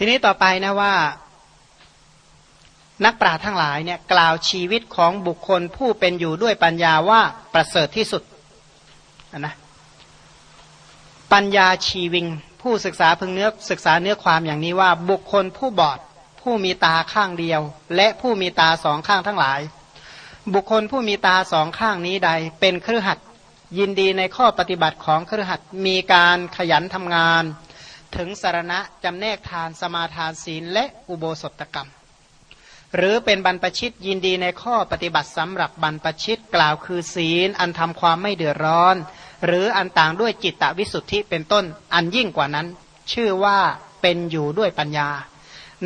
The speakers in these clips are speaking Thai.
ทีนี้ต่อไปนะว่า นักปราชญ์ทั้งหลายเนี่ยกล่าวชีวิตของบุคคลผู้เป็นอยู่ด้วยปัญญาว่าประเสริฐที่สุดนะปัญญาชีวิง ผู้ศึกษาพึงเนื้อศึกษาเนื้อความอย่างนี้ว่าบุคคลผู้บอด ผู้มีตาข้างเดียว และผู้มีตาสองข้างทั้งหลาย บุคคลผู้มีตาสองข้างนี้ใด เป็นเครือขัดยินดีในข้อปฏิบัติของเครือขัดมีการขยันทำงาน ถึงสารณะจำแนกทานสมาทานศีลและอุโบสถกรรม หรือเป็นบรรพชิตยินดีในข้อปฏิบัติสำหรับบรรพชิตกล่าวคือศีล อันทำความไม่เดือดร้อน หรืออันต่างด้วยจิตตวิสุทธิเป็นต้นอันยิ่งกว่านั้น ชื่อว่าเป็นอยู่ด้วยปัญญา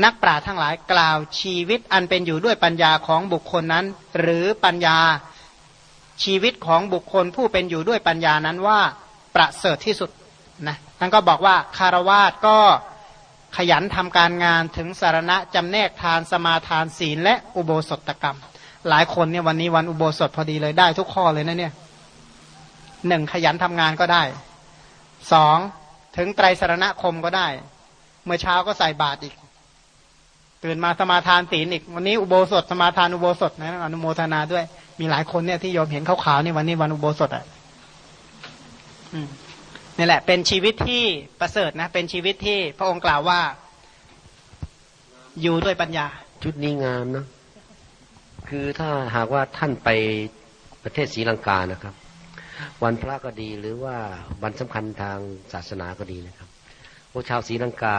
นักปราชญ์ทั้งหลายกล่าวชีวิตอันเป็นอยู่ด้วยปัญญาของบุคคลนั้น หรือปัญญาชีวิตของบุคคลผู้เป็นอยู่ด้วยปัญญานั้นว่าประเสริฐที่สุดนะ ท่านก็บอกว่าคารวาสก็ขยันทำการงานถึงสารณะจำแนกทานสมาทานศีลและอุโบสถกรรม หลายคนเนี่ยวันนี้วันอุโบสถพอดีเลยได้ทุกข้อเลยนะเนี่ยหนึ่งขยันทำงานก็ได้สองถึงไตรสารณคมก็ได้ เมื่อเช้าก็ใส่บาตรอีก ตื่นมาสมาทานศีลอีก วันนี้อุโบสถสมาทานอุโบสถนะอนุโมทนาด้วย มีหลายคนเนี่ยที่โยมเห็นขาวๆนี่วันนี้วันอุโบสถอะ นี่แหละ เป็นชีวิตที่ประเสริฐนะ เป็นชีวิตที่พระองค์กล่าวว่า อยู่ด้วยปัญญา ชุดนี้งามนะ คือถ้าหากว่าท่านไปประเทศศรีลังกานะครับ วันพระก็ดีหรือว่าวันสำคัญทางศาสนาก็ดีนะครับพวกชาวศรีลังกา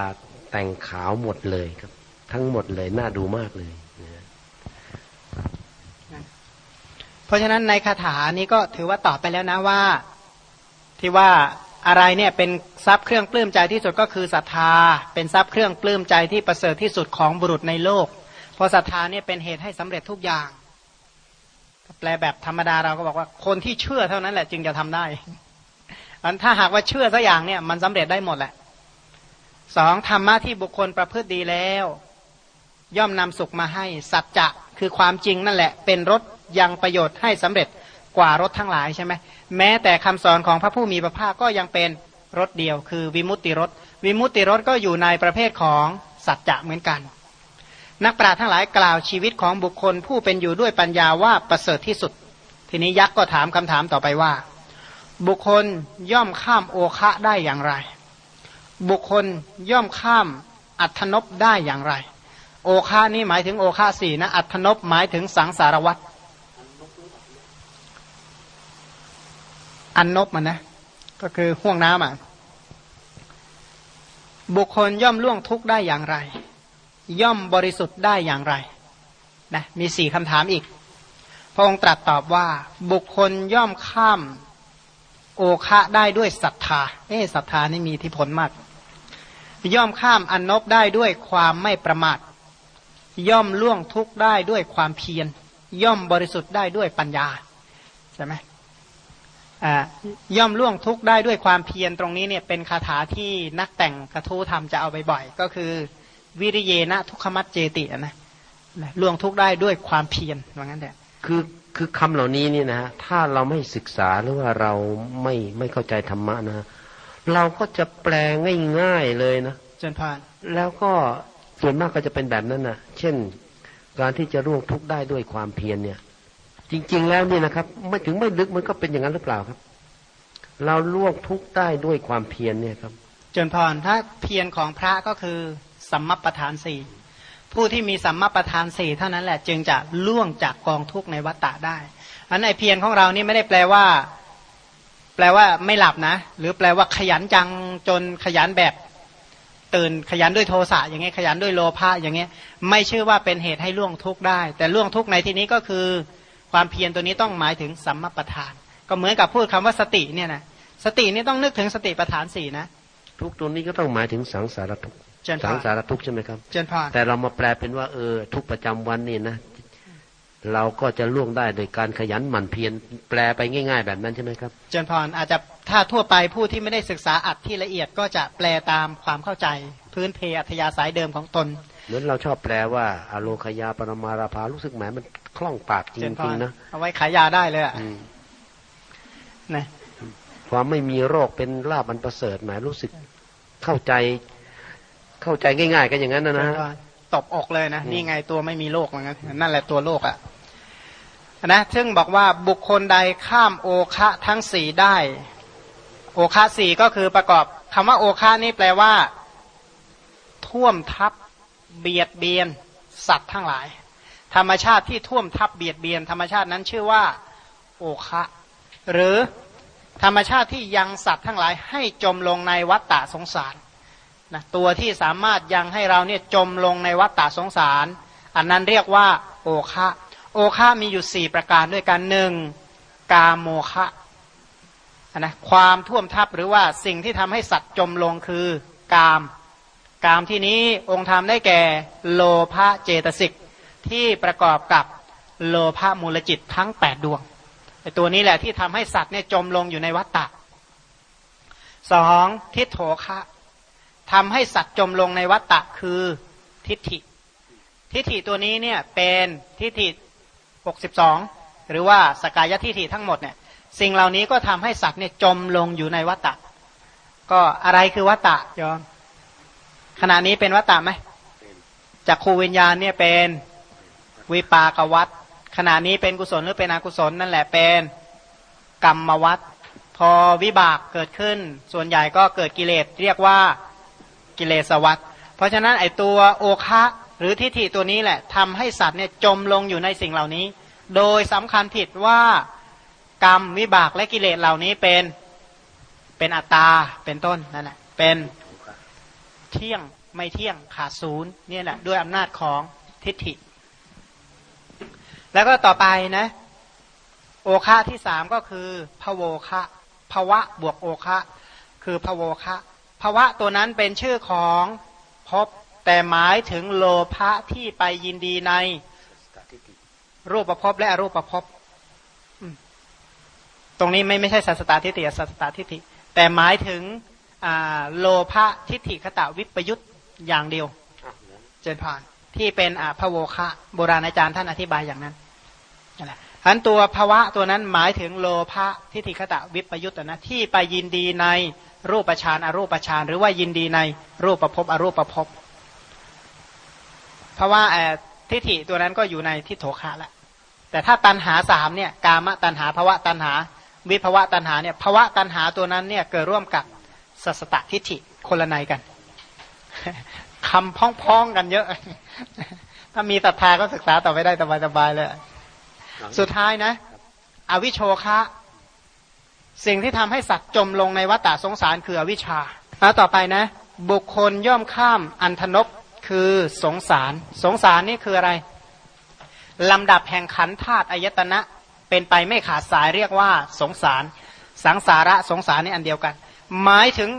แต่งขาวหมดเลยครับ ทั้งหมดเลยน่าดูมากเลยเพราะฉะนั้นในคาถานี้ก็ถือว่าตอบไปแล้วนะว่า ที่ว่า อะไรเนี่ยเป็นทรัพย์เครื่องปลื้มใจที่สุดก็คือศรัทธา เป็นทรัพย์เครื่องปลื้มใจที่ประเสริฐที่สุดของบุรุษในโลก เพราะศรัทธาเนี่ยเป็นเหตุให้สำเร็จทุกอย่าง แปลแบบธรรมดาเราก็บอกว่าคนที่เชื่อเท่านั้นแหละจึงจะทำได้อันถ้าหากว่าเชื่อสักอย่างเนี่ยมันสำเร็จได้หมดแหละสองธรรมะที่บุคคลประพฤติดีแล้ว ย่อมนำสุขมาให้สัจจะคือความจริงนั่นแหละ เป็นรถยังประโยชน์ให้สำเร็จ กว่ารถทั้งหลายใช่ไหมแม้แต่คำสอนของพระผู้มีพระภาคก็ยังเป็นรถเดียว คือวิมุตติรถ วิมุตติรถก็อยู่ในประเภทของสัจจะเหมือนกัน นักปราชญ์ทั้งหลายกล่าวชีวิตของบุคคลผู้เป็นอยู่ด้วยปัญญาว่าประเสริฐที่สุด ทีนี้ยักษ์ก็ถามคำถามต่อไปว่า บุคคลย่อมข้ามโอคะได้อย่างไร บุคคลย่อมข้ามอัธนบได้อย่างไร โอคะนี้หมายถึงโอคะสี่นะอัธนบหมายถึงสังสารวัตร อันนบมันนะ ก็คือห่วงน้ำอะบุคคลย่อมล่วงทุกข์ได้อย่างไร ย่อมบริสุทธิ์ได้อย่างไรนะมีสี่คำถามอีก พระองค์ตรัสตอบว่า บุคคลย่อมข้ามโอคะได้ด้วยศรัทธาเอ๊ศรัทธานี่มีที่ผลมาก ย่อมข้ามอันนบได้ด้วยความไม่ประมาท ย่อมล่วงทุกข์ได้ด้วยความเพียร ย่อมบริสุทธิ์ได้ด้วยปัญญาใช่ไหม ย่อมล่วงทุกข์ได้ด้วยความเพียรตรงนี้เนี่ยเป็นคาถาที่นักแต่งกระทู้ทำจะเอาไปบ่อยก็คือ วิริเยนะทุกขมัดเจตินะล่วงทุกได้ด้วยความเพียรว่างั้นแหละคือคือคำเหล่านี้นี่นะถ้าเราไม่ศึกษาหรือว่าเราไม่ไม่เข้าใจธรรมะนะเราก็จะแปลง่ายๆเลยนะเจนพานแล้วก็ส่วนมากก็จะเป็นแบบนั้นนะเช่น การที่จะร่วงทุกได้ด้วยความเพียรเนี่ย จริง ๆ แล้วนี่นะครับ ไม่ถึงไม่ลึกมันก็เป็นอย่างนั้นหรือเปล่าครับ เราล่วงทุกได้ด้วยความเพียรเนี่ยครับจนพรถ้าเพียรของพระก็คือสัมมาประธานสี่ผู้ที่มีสัมมาประธานสี่เท่านั้นแหละ จึงจะล่วงจากกองทุกข์ในวัฏฏะได้อันไอเพียรของเรานี่ไม่ได้แปลว่า แปลว่าไม่หลับนะ หรือแปลว่าขยันจังจนขยันแบบตื่นขยันด้วยโทสะอย่างเงี้ยขยันด้วยโลภะอย่างเงี้ยไม่ชื่อว่าเป็นเหตุให้ล่วงทุกข์ได้ แต่ล่วงทุกข์ในที่นี้ก็คือ ความเพียรตัวนี้ต้องหมายถึงสัมมาประธาน ก็เหมือนกับพูดคำว่าสติเนี่ยนะสตินี่ต้องนึกถึงสติประธานสี่นะทุกตัวนี้ก็ต้องหมายถึงสังสารทุกสังสารทุกข์ใช่ไหมครับเจนพาแต่เรามาแปลเป็นว่าเออทุกประจำวันนี่นะเราก็จะล่วงได้โดยการขยันหมั่นเพียรแปลไปง่าย ๆ แบบนั้นใช่ไหมครับ เจนพรอาจจะถ้าทั่วไปผู้ที่ไม่ได้ศึกษาอัดที่ละเอียดก็จะแปลตามความเข้าใจ พื้นเพอัธยาสายเดิมของตนเหมือนเราชอบแปลว่าอโลคยาปรมาราภารู้สึกแหมมัน คล่องปากจริงๆนะเอาไว้ขายยาได้เลยอะนะความไม่มีโรคเป็นลาบันประเสริฐหมายรู้สึกเข้าใจ เข้าใจง่าย ๆ กันอย่างนั้นนะนะตบอกเลยนะนี่ไงตัวไม่มีโลกเหมือนกันนั่นแหละตัวโลกอะ่ะนะซึ่งบอกว่าบุคคลใดข้ามโอคะทั้งสี่ได้ โอคะสี่ก็คือประกอบคำว่าโอคะนี่แปลว่า ท่วมทับเบียดเบียน สัตว์ทั้งหลาย ธรรมชาติที่ท่วมทับเบียดเบียน ธรรมชาตินั้นชื่อว่า โอคะ หรือธรรมชาติที่ยังสัตว์ทั้งหลายให้จมลงในวัฏฏะสงสารนะตัวที่สามารถยังให้เราเนี่ยจมลงในวัฏฏะสงสาร อันนั้นเรียกว่า โอคะโอคะมีอยู่สี่ประการด้วยกันหนึ่งกาโมคะนะความท่วมทับหรือว่าสิ่งที่ทำให้สัตว์จมลงคือกาม กามที่นี้องค์ธรรมได้แก่ โลภะเจตสิก ที่ประกอบกับโลภะมูลจิตทั้งแปดดวงไอตัวนี้แหละที่ทำให้สัตว์เนี่ยจมลงอยู่ในวัฏฏะสองทิฏโถคะทำให้สัตว์จมลงในวัฏฏะคือทิฏฐิ ทิฏฐิตัวนี้เนี่ยเป็นทิฏฐิหกสิบสองหรือว่าสกายทิฏฐิทั้งหมดเนี่ยสิ่งเหล่านี้ก็ทำให้สัตว์เนี่ยจมลงอยู่ในวัฏฏะก็อะไรคือวัฏฏะยอมขณะนี้เป็นวัฏฏะไหมจากครูวิญญาณเนี่ยเป็น วิปากวัฏขณะนี้เป็นกุศลหรือเป็นอกุศลนั่นแหละเป็นกรรมวัฏพอวิบากเกิดขึ้น ส่วนใหญ่ก็เกิดกิเลสเรียกว่ากิเลสวัฏเพราะฉะนั้นไอตัวโอคะหรือทิฏฐิตัวนี้แหละทำให้สัตว์เนี่ยจมลงอยู่ในสิ่งเหล่านี้ โดยสำคัญผิดว่ากรรมวิบากและกิเลสเหล่านี้เป็นเป็นอัตตาเป็นต้นนั่นแหละเป็นเที่ยงไม่เที่ยงขาดศูนย์นี่แหละด้วยอำนาจของทิฏฐิ แล้วก็ต่อไปนะ โอคะที่สามก็คือพโวคะภวะบวกโอคะคือพโวคะภวะตัวนั้นเป็นชื่อของพบแต่หมายถึงโลภะที่ไปยินดีในรูปประพบและอรูปประพบตรงนี้ไม่ไม่ใช่สัสตาทิฏฐิสัสตาทิฏฐิแต่หมายถึงโลภะทิฏฐิขตะวิปยุตอย่างเดียว เจนพานที่เป็นพระโวคะโบราณอาจารย์ท่านอธิบายอย่างนั้น นะอันตัวภาวะตัวนั้นหมายถึงโลภะทิฏฐิขตะวิปยุตนะที่ไปยินดีในรูปฌานอรูปฌานหรือว่ายินดีในรูปประพบอรูปประพบเพราะว่าทิฏฐิตัวนั้นก็อยู่ในทิฏโถคะละแต่ถ้าตันหาสามเนี่ยกามตันหาภวะตันหา วิภวะตันหาเนี่ยภวะตันหาตัวนั้นเนี่ยเกิดร่วมกับสัสตทิฏฐิคนละในกันคำพ้องๆกันเยอะ ถ้ามีศรัทธาก็ศึกษาต่อไปได้สบายๆเลย สุดท้ายนะ อวิโชคะ สิ่งที่ทำให้สัตว์จมลงในวัฏสงสารคืออวิชชาแล้วต่อไปนะ บุคคลย่อมข้ามอันธนกคือสงสาร สงสารนี่คืออะไร ลำดับแห่งขันธาตุอายตนะ เป็นไปไม่ขาดสายเรียกว่าสงสาร สังสาระสงสารนี่อันเดียวกัน หมายถึง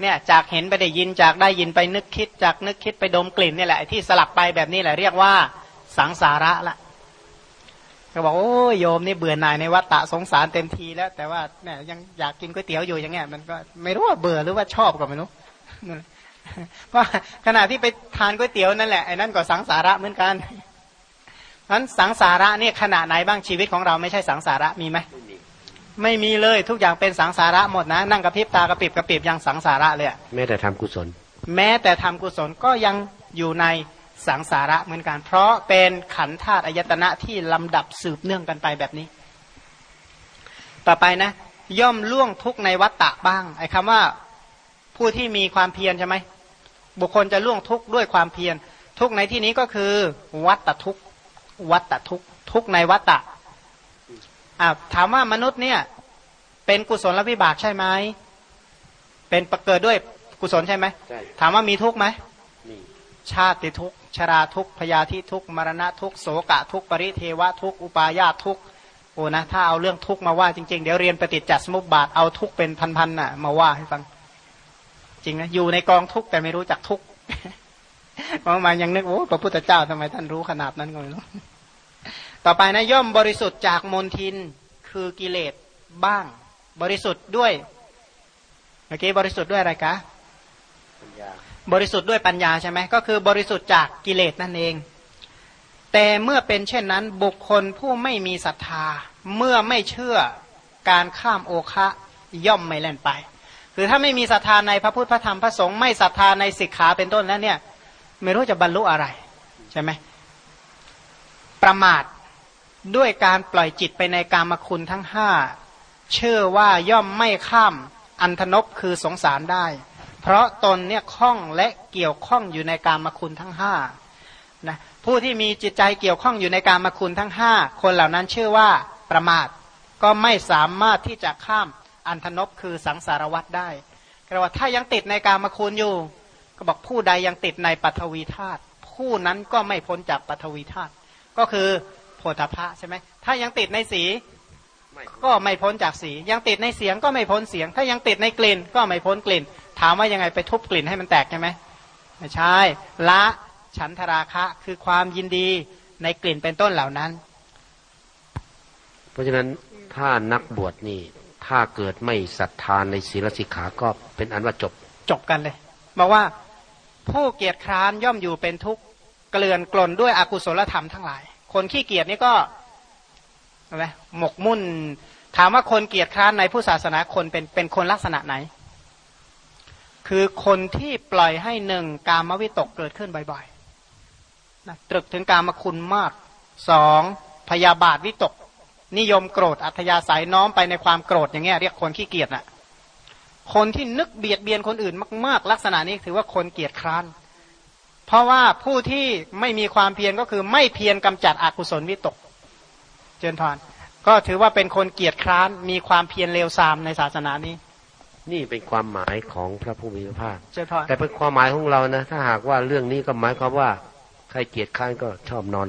เนี่ยจากเห็นไปได้ยินจากได้ยินไปนึกคิด จากนึกคิดไปดมกลิ่นนี่แหละที่สลับไปแบบนี้แหละเรียกว่าสังสาระละ เขาบอกโอ้โยมนี่เบื่อหน่ายในวัฏฏะสงสารเต็มทีแล้ว แต่ว่าเนี่ยยังอยากกินก๋วยเตี๋ยวอยู่อย่างเงี้ยมันก็ไม่รู้ว่าเบื่อหรือว่าชอบก็ไม่รู้เพราะขณะที่ไปทานก๋วยเตี๋ยวนั่นแหละไอ้นั่นก็สังสาระเหมือนกันนั้นสังสาระเนี่ยขณะไหนบ้างชีวิตของเราไม่ใช่สังสาระมีไหมไม่มีเลยทุกอย่างเป็นสังสาระหมดนะ นั่งกระพริบตากระปิบกระปิบยังสังสาระเลยแม้แต่ทำกุศล แม้แต่ทำกุศลก็ยังอยู่ใน สังสาระเหมือนกัน เพราะเป็นขันธาตุอายตนะที่ลำดับสืบเนื่องกันไปแบบนี้ ต่อไปนะ ย่อมล่วงทุกในวัฏฏะบ้างไอ้คำว่าผู้ที่มีความเพียรใช่ไหมบุคคลจะล่วงทุกข์ด้วยความเพียรทุกในที่นี้ก็คือ วัตทุกวัตทุกทุกในวัตตะอ่าถามว่ามนุษย์เนี่ย เป็นกุศลวิบากใช่ไหมเป็นประเกิดด้วยกุศลใช่ไหมถามว่ามีทุกไหม ชาติทุกชราทุกพยาธิทุกมรณะทุกโสกะทุกปริเทวะทุกอุปาญาทุกโอ้นะถ้าเอาเรื่องทุกมาว่าจริงๆ เดี๋ยวเรียนปฏิจจสมุปบาทเอาทุกเป็นพันๆน่ะ มาว่าให้ฟัง จริงนะอยู่ในกองทุกแต่ไม่รู้จักทุกเพราะมายังนึกโอ้พระพุทธเจ้าทำไมท่านรู้ขนาดนั้นก็ไม่รู้ต่อไปนะย่อมบริสุทธิ์จากมนทินคือกิเลสบ้าง บริสุทธิ์ด้วยเมื่อกี้บริสุทธิ์ด้วยอะไรคะ บริสุทธิ์ด้วยปัญญาใช่ไหมก็คือบริสุทธิ์จากกิเลสนั่นเอง แต่เมื่อเป็นเช่นนั้นบุคคลผู้ไม่มีศรัทธา เมื่อไม่เชื่อการข้ามโอคะย่อมไม่เล่นไป คือถ้าไม่มีศรัทธาในพระพุทธพระธรรมพระสงฆ์ไม่ศรัทธาในสิกขาเป็นต้นแล้วเนี่ย ไม่รู้จะบรรลุอะไรใช่ไหมประมาทด้วยการปล่อยจิตไปในกามคุณทั้งห้าเชื่อว่าย่อมไม่ข้ามอันธนบคือสงสารได้ เพราะตนเนี่ยคล้องและเกี่ยวข้องอยู่ในกามคุณทั้งห้านะผู้ที่มีจิตใจเกี่ยวข้องอยู่ในกามคุณทั้งห้าคนเหล่านั้นชื่อว่าประมาทก็ไม่สามารถที่จะข้ามอันธนบคือสังสารวัตรได้กระว่าถ้ายังติดในกามคุณอยู่ ก็บอกผู้ใดยังติดในปัทวีธาตุผู้นั้นก็ไม่พ้นจากปัทวีธาตุก็คือโพธพะใช่ไหมถ้ายังติดในสีก็ไม่พ้นจากสี ยังติดในเสียงก็ไม่พ้นเสียง ถ้ายังติดในกลิ่นก็ไม่พ้นกลิ่น ถามว่ายังไงไปทุบกลิ่นให้มันแตกใช่ไหมไม่ใช่ละฉันทราคะคือความยินดีในกลิ่นเป็นต้นเหล่านั้น เพราะฉะนั้นถ้านักบวชนี่ ถ้าเกิดไม่ศรัทธานในศีลสิกขาก็เป็นอันว่าจบจบกันเลยบอกว่าผู้เกียจคร้านย่อมอยู่เป็นทุกข์เกลื่อนกลนด้วยอกุศลธรรมทั้งหลาย คนขี้เกียจนี่ก็อะไรหมกมุ่น ถามว่าคนเกียจคร้านในผู้ศาสนาคนเป็นเป็นคนลักษณะไหน คือคนที่ปล่อยให้หนึ่งกามวิตกเกิดขึ้นบ่อยๆนะตรึกถึงกามคุณมากสองพยาบาทวิตก นิยมโกรธอัธยาศัยน้อมไปในความโกรธอย่างเงี้ยเรียกคนขี้เกียจน่ะคนที่นึกเบียดเบียนคนอื่นมากๆ ลักษณะนี้ถือว่าคนเกียจคร้าน เพราะว่าผู้ที่ไม่มีความเพียรก็คือไม่เพียรกำจัดอกุศลวิตก เจนพานก็ถือว่าเป็นคนเกียจคร้านมีความเพียรเลวทรามในศาสนานี้ นี่เป็นความหมายของพระผู้มีพระภาคเจนพานแต่เป็นความหมายของเรานะ ถ้าหากว่าเรื่องนี้ก็หมายความว่าใครเกียจคร้านก็ชอบนอน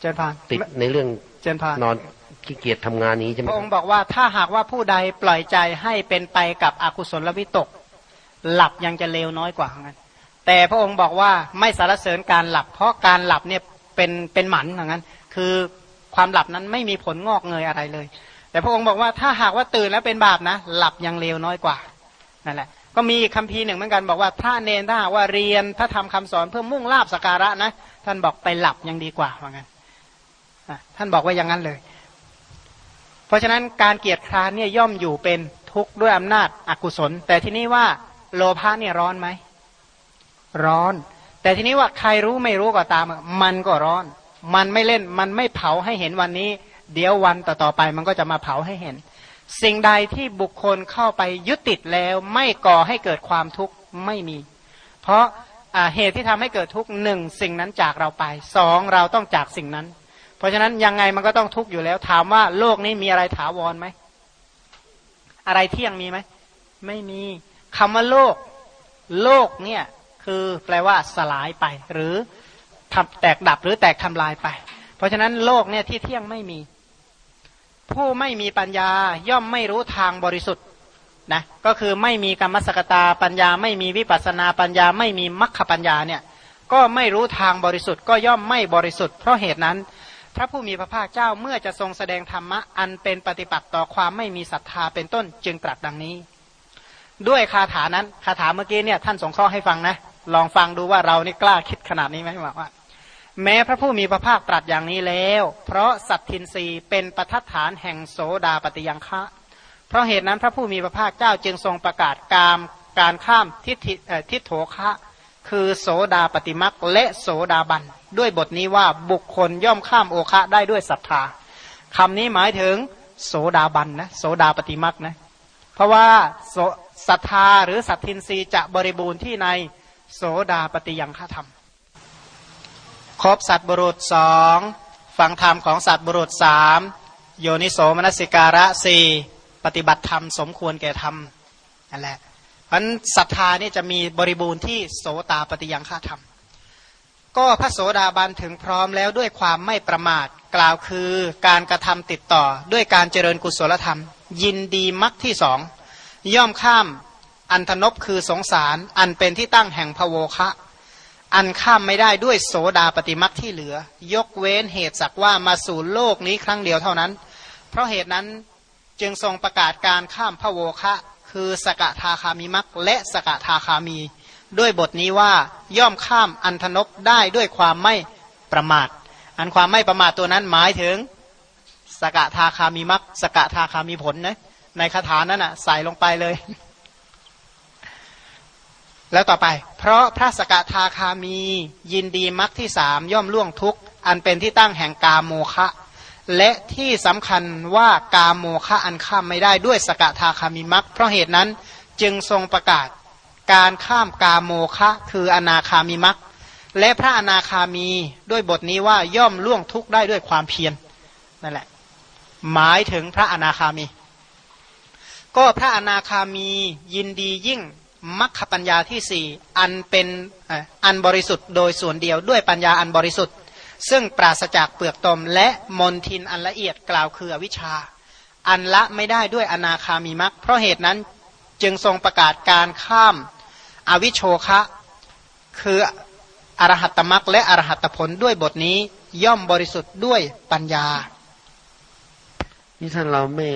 เจนพานติดในเรื่องเจนพานนอนขี้เกียจทำงานนี้ใช่ไหมพระองค์บอกว่าถ้าหากว่าผู้ใดปล่อยใจให้เป็นไปกับอกุศลวิตก หลับยังจะเลวน้อยกว่างั้น แต่พระองค์บอกว่าไม่สารเสริญการหลับ เพราะการหลับเนี่ยเป็นเป็นหมันอย่างนั้น คือความหลับนั้นไม่มีผลงอกเงยอะไรเลย แต่พระองค์บอกว่าถ้าหากว่าตื่นแล้วเป็นบาปนะ หลับยังเลวน้อยกว่านั่นแหละ ก็มีคำพีหนึ่งเหมือนกันบอกว่าพระเนรถ้าหากว่าเรียนพระธรรมคาสอนเพื่อมุ่งลาบสการะนะ ท่านบอกไปหลับยังดีกว่าว่างั้นท่านบอกว่าอย่างนั้นเลย เพราะฉะนั้นการเกียรติคร้านเนี่ยย่อมอยู่เป็นทุกข์ด้วยอำนาจอกุศล แต่ที่นี้ว่าโลภะเนี่ยร้อนไหมร้อน แต่ทีนี้ว่าใครรู้ไม่รู้ก็ตาม มันก็ร้อน มันไม่เล่นมันไม่เผาให้เห็นวันนี้ เดี๋ยววันต่อๆไปมันก็จะมาเผาให้เห็น สิ่งใดที่บุคคลเข้าไปยึดติดแล้วไม่ก่อให้เกิดความทุกข์ไม่มี เพราะเหตุที่ทำให้เกิดทุกข์หนึ่งสิ่งนั้นจากเราไปสองเราต้องจากสิ่งนั้น เพราะฉะนั้นยังไงมันก็ต้องทุกข์อยู่แล้ว ถามว่าโลกนี้มีอะไรถาวรไหมอะไรเที่ยงมีไหมไม่มีคำว่าโลก โลกเนี่ยคือแปลว่าสลายไป หรือทำแตกดับหรือแตกทำลายไป เพราะฉะนั้นโลกเนี่ยที่เที่ยงไม่มี ผู้ไม่มีปัญญาย่อมไม่รู้ทางบริสุทธิ์นะก็คือไม่มีกรรมสกตาปัญญา ไม่มีวิปัสนาปัญญา ไม่มีมัคคปัญญาเนี่ยก็ไม่รู้ทางบริสุทธิ์ก็ย่อมไม่บริสุทธิ์เพราะเหตุนั้น พระผู้มีพระภาคเจ้าเมื่อจะทรงแสดงธรรมะอันเป็นปฏิปักษ์ต่อความไม่มีศรัทธาเป็นต้นจึงตรัสดังนี้ ด้วยคาถานั้นคาถาเมื่อกี้เนี่ยท่านสงเคราะห์ให้ฟังนะ ลองฟังดูว่าเรานี่กล้าคิดขนาดนี้ไหมว่า แม้พระผู้มีพระภาคตรัสอย่างนี้แล้ว เพราะสัตทินรีเป็นประทัดฐานแห่งโสดาปฏิยังคะเพราะเหตุนั้นพระผู้มีพระภาคเจ้าจึงทรงประกาศการการข้ามทิฏฐิทิโถคะ คือโสดาปฏิมักและโสดาบัน ด้วยบทนี้ว่าบุคคลย่อมข้ามโอคะได้ด้วยศรัทธาคำนี้หมายถึงโสดาบันนะโสดาปฏิมักนะเพราะว่าศรัทธาหรือสัตทินรีจะบริบูรณ์ที่ในโสดาปฏิยังฆธรรม ครบสัตบุรุษสองฟังธรรมของสัตบุรุษสามโยนิโสมนสิการะสี่ปฏิบัติธรรมสมควรแก่ธรรมนั่นแหละเพราะศรัทธานี่จะมีบริบูรณ์ที่โสตาปฏิยังฆาธรรม ก็พระโสดาบันถึงพร้อมแล้วด้วยความไม่ประมาทกล่าวคือการกระทำติดต่อด้วยการเจริญกุศลธรรม ยินดีมรรคที่สองย่อมข้ามอันธนบคือสงสารอันเป็นที่ตั้งแห่งพโวคะ อันข้ามไม่ได้ด้วยโสดาปฏิมักที่เหลือ ยกเว้นเหตุสักว่ามาสู่โลกนี้ครั้งเดียวเท่านั้น เพราะเหตุนั้นจึงทรงประกาศการข้ามพระโวคะ คือสกทาคามิมักและสกทาคามี ด้วยบทนี้ว่าย่อมข้ามอันธนบได้ด้วยความไม่ประมาท อันความไม่ประมาทตัวนั้นหมายถึงสกทาคามีมักสกทาคามีผลนะในคาถานั้นอะใส่ลงไปเลย แล้วต่อไป เพราะพระสกทาคามียินดีมรรคที่สามย่อมล่วงทุกข์อันเป็นที่ตั้งแห่งกาโมคะ และที่สำคัญว่ากาโมคะอันข้ามไม่ได้ด้วยสกทาคามีมรรคเพราะเหตุนั้นจึงทรงประกาศการข้ามกาโมคะ คืออนาคามีมรรคและพระอนาคามีด้วยบทนี้ว่าย่อมล่วงทุกข์ได้ด้วยความเพียรนั่นแหละ หมายถึงพระอนาคามี ก็พระอนาคามียินดียิ่ง มัคคปัญญาที่สี่อันเป็นอันบริสุทธิ์โดยส่วนเดียวด้วยปัญญาอันบริสุทธิ์ ซึ่งปราศจากเปลือกตม และมนทินอันละเอียดกล่าวคืออวิชชา อันละไม่ได้ด้วยอนาคามีมัคเพราะเหตุนั้นจึงทรงประกาศการข้ามอวิโชคะ คืออรหัตตมักและอรหัตผลด้วยบทนี้ย่อมบริสุทธิ์ด้วยปัญญา นี่ท่านเราไม่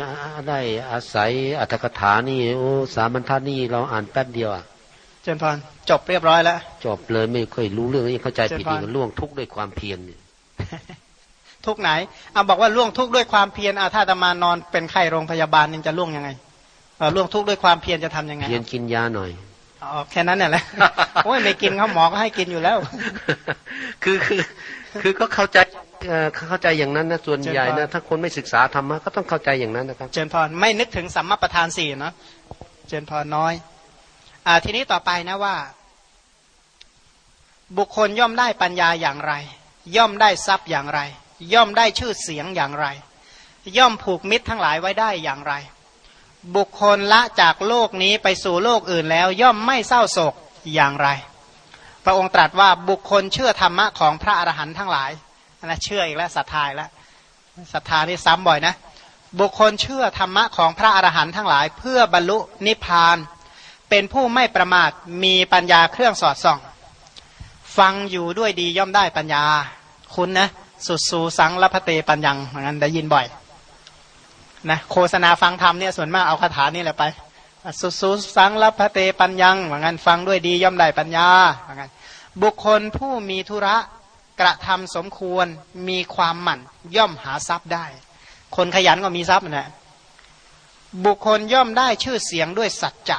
ได้อาศัยอัตถกถานี่โอ้สามัญทัศนี่เราอ่านแป๊บเดียวอะเจนพรจบเรียบร้อยแล้วจบเลยไม่ค่อยรู้เรื่องนี้เข้าใจผิดอีกล่วงทุกข์ด้วยความเพียรทุกไหนเอาบอกว่าล่วงทุกข์ด้วยความเพียรอาถ้าตมานอนเป็นไข้โรงพยาบาลนี่จะล่วงยังไงล่วงทุกข์ด้วยความเพียรจะทํำยังไงเพียรกินยาหน่อยอ๋อแค่นั้นเนี่ยแหละโอ้ยไม่กินเขาหมอก็ให้กินอยู่แล้ว คือคือ คือก็เข้าใจ เข้าใจอย่างนั้นนะส่วนใหญ่นะถ้าคนไม่ศึกษาธรรมะก็ต้องเข้าใจอย่างนั้นนะครับ เจนพรไม่นึกถึงสัมมาประธานสี่เนาะเจนพรน้อย อ่าทีนี้ต่อไปนะว่า บุคคลย่อมได้ปัญญาอย่างไร ย่อมได้ทรัพย์อย่างไร ย่อมได้ชื่อเสียงอย่างไร ย่อมผูกมิตรทั้งหลายไว้ได้อย่างไร บุคคลละจากโลกนี้ไปสู่โลกอื่นแล้ว ย่อมไม่เศร้าโศกอย่างไร พระองค์ตรัสว่าบุคคลเชื่อธรรมะของพระอรหันต์ทั้งหลาย นะเชื่ออีกแล้วศรัทธาแล้วศรัทธานี่ซ้ำบ่อยนะ บุคคลเชื่อธรรมะของพระอรหันต์ทั้งหลาย เพื่อบรรลุนิพพาน เป็นผู้ไม่ประมาทมีปัญญาเครื่องสอดส่อง ฟังอยู่ด้วยดีย่อมได้ปัญญา คุณนะ สุดสูสังละพเตปัญญังเหมือนกันได้ยินบ่อยนะโฆษณาฟังธรรมเนี่ยส่วนมากเอาคาถานี่แหละไปสุสุสังรัพเตปัญญังว่างั้นฟังด้วยดีย่อมได้ปัญญาว่างั้นบุคคลผู้มีธุระ กระทำสมควรมีความหมั่นย่อมหาทรัพย์ได้ คนขยันก็มีทรัพย์นะบุคคลย่อมได้ชื่อเสียงด้วยสัจจะ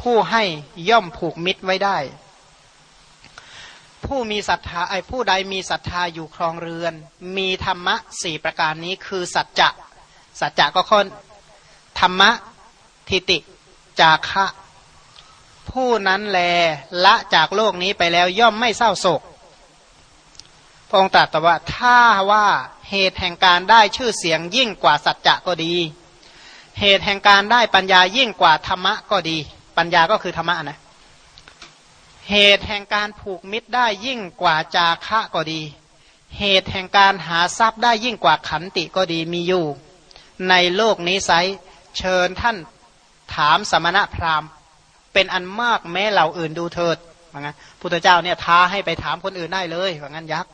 ผู้ให้ย่อมผูกมิตรไว้ได้ ผู้มีศรัทธาไอ้ผู้ใดมีศรัทธาอยู่ครองเรือน มีธรรมะสี่ประการนี้คือสัจจะสัจจะก็คนธรรมะทิติจาคะ ผู้นั้นแลละจากโลกนี้ไปแล้วย่อมไม่เศร้าโศก พระองค์ตรัสว่าถ้าว่าเหตุแห่งการได้ชื่อเสียงยิ่งกว่าสัจจะก็ดี เหตุแห่งการได้ปัญญายิ่งกว่าธรรมะก็ดี ปัญญาก็คือธรรมะนะเหตุแห่งการผูกมิตรได้ยิ่งกว่าจาคะก็ดี เหตุแห่งการหาทรัพย์ได้ยิ่งกว่าขันติก็ดีมีอยู่ ในโลกนี้ไซเชิญท่านถามสมณะพราหมณ์ เป็นอันมากแม้เหล่าอื่นดูเถิดว่างั้นพุทธเจ้าเนี่ยท้าให้ไปถามคนอื่นได้เลยว่างั้นยักษ์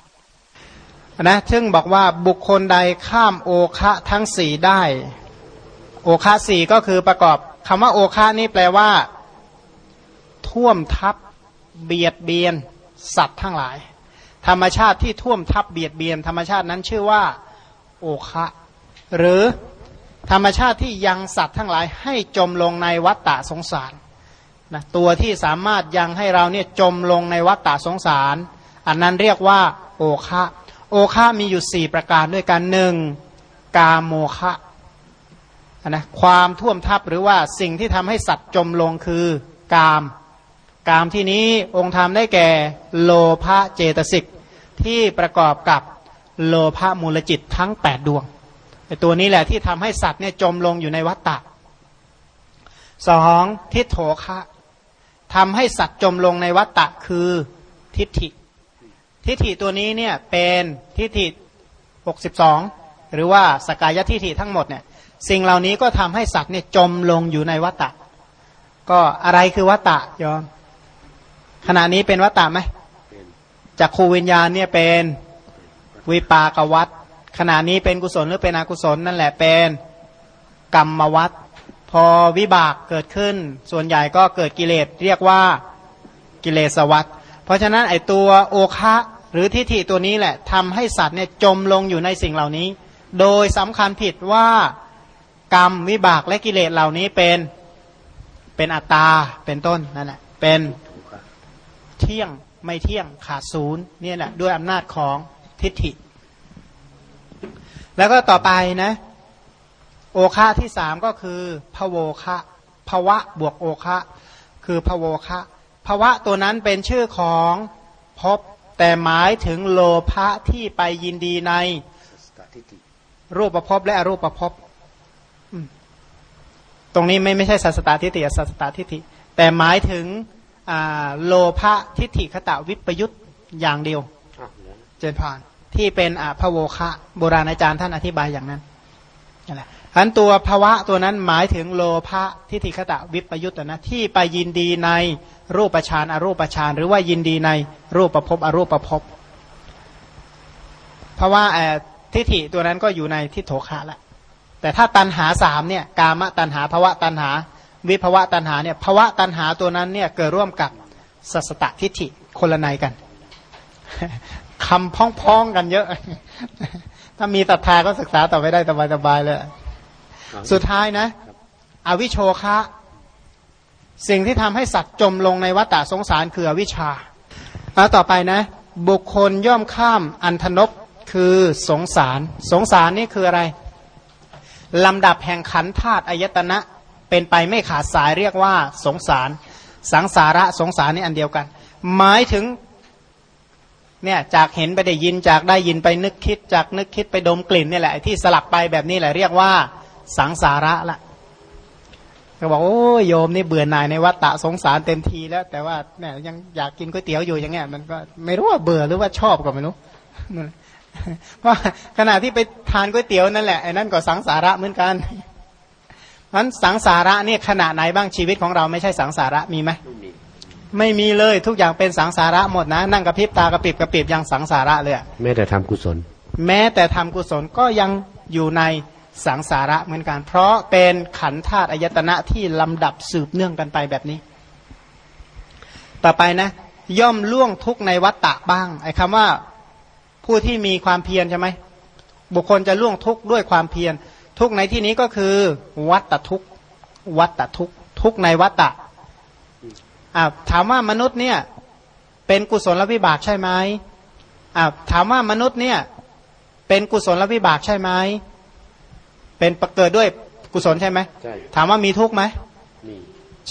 นะซึ่งบอกว่าบุคคลใดข้ามโอคะทั้งสี่ได้ โอคะสี่ก็คือประกอบคำว่าโอคะนี่แปลว่า ท่วมทับเบียดเบียน สัตว์ทั้งหลาย ธรรมชาติที่ท่วมทับเบียดเบียน ธรรมชาตินั้นชื่อว่า โอคะ หรือธรรมชาติที่ยังสัตว์ทั้งหลายให้จมลงในวัฏฏะสงสารนะตัวที่สามารถยังให้เราเนี่ยจมลงในวัฏฏะสงสาร อันนั้นเรียกว่า โอคะ คะมีอยู่สี่ประการด้วยกันหนึ่งกาโมคะนะความท่วมทับหรือว่าสิ่งที่ทำให้สัตว์จมลงคือกาม กามที่นี้องค์ธรรมได้แก่โลภะเจตสิกที่ประกอบกับโลภะมูลจิตทั้ง 8 ดวงตัวนี้แหละที่ทำให้สัตว์เนี่ยจมลงอยู่ในวัฏฏะสองทิฏโถคะทำให้สัตว์จมลงในวัฏฏะคือทิฏฐิ ทิฏฐิตัวนี้เนี่ยเป็นทิฏฐิหกสิบสองหรือว่าสกายทิฏฐิทั้งหมดเนี่ยสิ่งเหล่านี้ก็ทำให้สัตว์เนี่ยจมลงอยู่ในวัฏฏะก็อะไรคือวัฏฏะยอมขณะนี้เป็นวัฏฏะไหมจากครูวิญญาณเนี่ยเป็นวิปากวัฏขณะนี้เป็นกุศลหรือเป็นอกุศลนั่นแหละเป็นกรรมวัฏพอวิบากเกิดขึ้น ส่วนใหญ่ก็เกิดกิเลสเรียกว่ากิเลสวัฏเพราะฉะนั้นไอตัวโอคะ หรือทิฏฐิตัวนี้แหละทำให้สัตว์เนี่ยจมลงอยู่ในสิ่งเหล่านี้ โดยสำคัญผิดว่ากรรมวิบากและกิเลสเหล่านี้เป็นเป็นอัตตาเป็นต้นนั่นแหละเป็นเที่ยงไม่เที่ยงขาดศูนย์เนี่ยแหละด้วยอำนาจของทิฏฐิ แล้วก็ต่อไปนะโอคะที่สามก็คือพโวคะภวะบวกโอคะคือพโวคะภวะตัวนั้นเป็นชื่อของพบ แต่หมายถึงโลภะที่ไปยินดีใน รูปประพบและอรูปประพบตรงนี้ไม่ไม่ใช่สัสตาทิฏฐิสัสตาทิฏฐิแต่หมายถึงโลภะทิฏฐิขตะวิปยุตอย่างเดียวเจนพานที่เป็นพระโวคะโบราณอาจารย์ท่านอธิบายอย่างนั้นนั่นแหละ อันตัวภาวะตัวนั้นหมายถึงโลภะทิฏฐิขตะวิปยุตนะที่ไปยินดีในรูปฌานอรูปฌานหรือว่ายินดีในรูปประพบอรูปประพบเพราะว่าทิฏฐิตัวนั้นก็อยู่ในทิฏโถคะแหละแต่ถ้าตันหาสามเนี่ยกามตันหาภาวะตันหา วิภาวะตันหาเนี่ยภาวะตันหาตัวนั้นเนี่ยเกิดร่วมกับสัสตตทิฏฐิคนละในกันคำพ้องๆกันเยอะ ถ้ามีศรัทธาก็ศึกษาต่อไปได้สบายๆเลย สุดท้ายนะ อวิโชคะ สิ่งที่ทำให้สัตว์จมลงในวัฏฏะสงสารคืออวิชชาแล้วต่อไปนะ บุคคลย่อมข้ามอันธนบคือสงสาร สงสารนี่คืออะไร ลำดับแห่งขันธาตุอายตนะเป็นไปไม่ขาดสายเรียกว่าสงสาร สังสาระสงสารนี่อันเดียวกัน หมายถึงเนี่ยจากเห็นไปได้ยินจากได้ยินไปนึกคิดจากนึกคิดไปดมกลิ่นนี่แหละที่สลับไปแบบนี้แหละเรียกว่า สังสาระละก็บอกโอ้โยมนี่เบื่อหน่ายในวัฏฏะสงสารเต็มทีแล้ว แต่ว่าเนี่ยยังอยากกินก๋วยเตี๋ยวอยู่อย่างเงี้ยมันก็ไม่รู้ว่าเบื่อหรือว่าชอบก็ไม่รู้เพราะขณะที่ไปทานก๋วยเตี๋ยวนั่นแหละไอ้นั่นก็สังสาระเหมือนกันมันสังสาระเนี่ยขณะไหนบ้างชีวิตของเราไม่ใช่สังสาระมีไหมไม่มีเลยทุกอย่างเป็นสังสาระหมดนะ นั่งกระพริบตากระปิบกระปิบยังสังสาระเลยแม้แต่ทำกุศล แม้แต่ทำกุศลก็ยังอยู่ใน สังสาระเหมือนกัน เพราะเป็นขันธาตุอายตนะที่ลำดับสืบเนื่องกันไปแบบนี้ ต่อไปนะ ย่อมล่วงทุกในวัฏฏะบ้างไอ้คำว่าผู้ที่มีความเพียรใช่ไหมบุคคลจะล่วงทุกข์ด้วยความเพียรทุกในที่นี้ก็คือ วัตตทุกวัตตทุกทุกในวัตตะถามว่ามนุษย์เนี่ยเป็นกุศลวิบากใช่ไหมถามว่ามนุษย์เนี่ยเป็นกุศลวิบากใช่ไหม เป็นประเกิดด้วยกุศลใช่ไหมใช่ถามว่ามีทุกไหมมี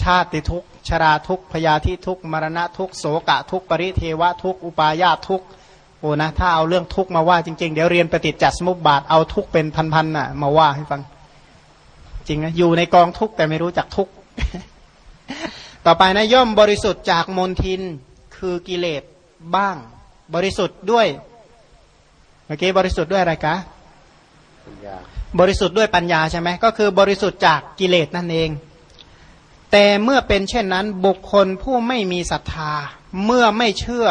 ชาติทุกชราทุกพยาธิทุกมรณะทุกโสกะทุกปริเทวะทุกอุปาญาทุกโอ้นะถ้าเอาเรื่องทุกมาว่าจริงๆ เดี๋ยวเรียนปฏิจจสมุปบาทเอาทุกเป็นพันๆน่ะ มาว่าให้ฟัง จริงนะอยู่ในกองทุกแต่ไม่รู้จักทุกต่อไปนะย่อมบริสุทธิ์จากมนทินคือกิเลสบ้าง บริสุทธิ์ด้วย เมื่อกี้บริสุทธิ์ด้วยอะไรกะ บริสุทธิ์ด้วยปัญญาใช่ไหมก็คือบริสุทธิ์จากกิเลสนั่นเอง แต่เมื่อเป็นเช่นนั้นบุคคลผู้ไม่มีศรัทธา เมื่อไม่เชื่อ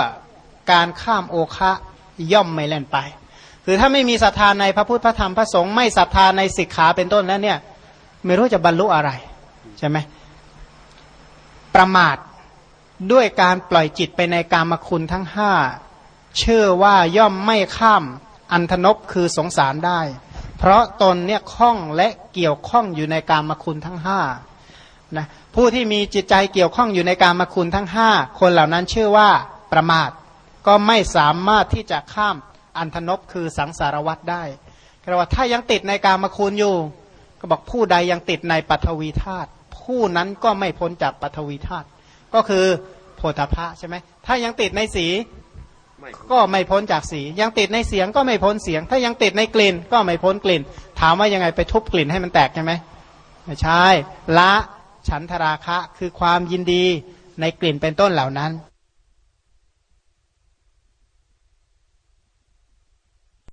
การข้ามโอคะย่อมไม่เล่นไป คือถ้าไม่มีศรัทธาในพระพุทธพระธรรมพระสงฆ์ไม่ศรัทธาในสิกขาเป็นต้นแล้วเนี่ยไม่รู้จะบรรลุอะไรใช่ไหมประมาทด้วยการปล่อยจิตไปในกามคุณทั้งห้าเชื่อว่าย่อมไม่ข้ามอันธนบคือสงสารได้ เพราะตนเนี่ยคล้องและเกี่ยวข้องอยู่ในกามคุณทั้งห้านะผู้ที่มีจิตใจเกี่ยวข้องอยู่ในการมคุณทั้งห้าคนเหล่านั้นชื่อว่าประมาท ก็ไม่สามารถที่จะข้ามอันธนบคือสังสารวัตรได้กระว่าถ้ายังติดในการมคุณอยู่ ก็บอกผู้ใดยังติดในปัทวีธาตุผู้นั้นก็ไม่พ้นจากปัทวีธาตุก็คือโพธพะใช่ไหมถ้ายังติดในสี ก็ไม่พ้นจากสี ยังติดในเสียงก็ไม่พ้นเสียง ถ้ายังติดในกลิ่นก็ไม่พ้นกลิ่น ถามว่ายังไงไปทุบกลิ่นให้มันแตกใช่ไหมไม่ใช่ละฉันทราคะคือความยินดีในกลิ่นเป็นต้นเหล่านั้น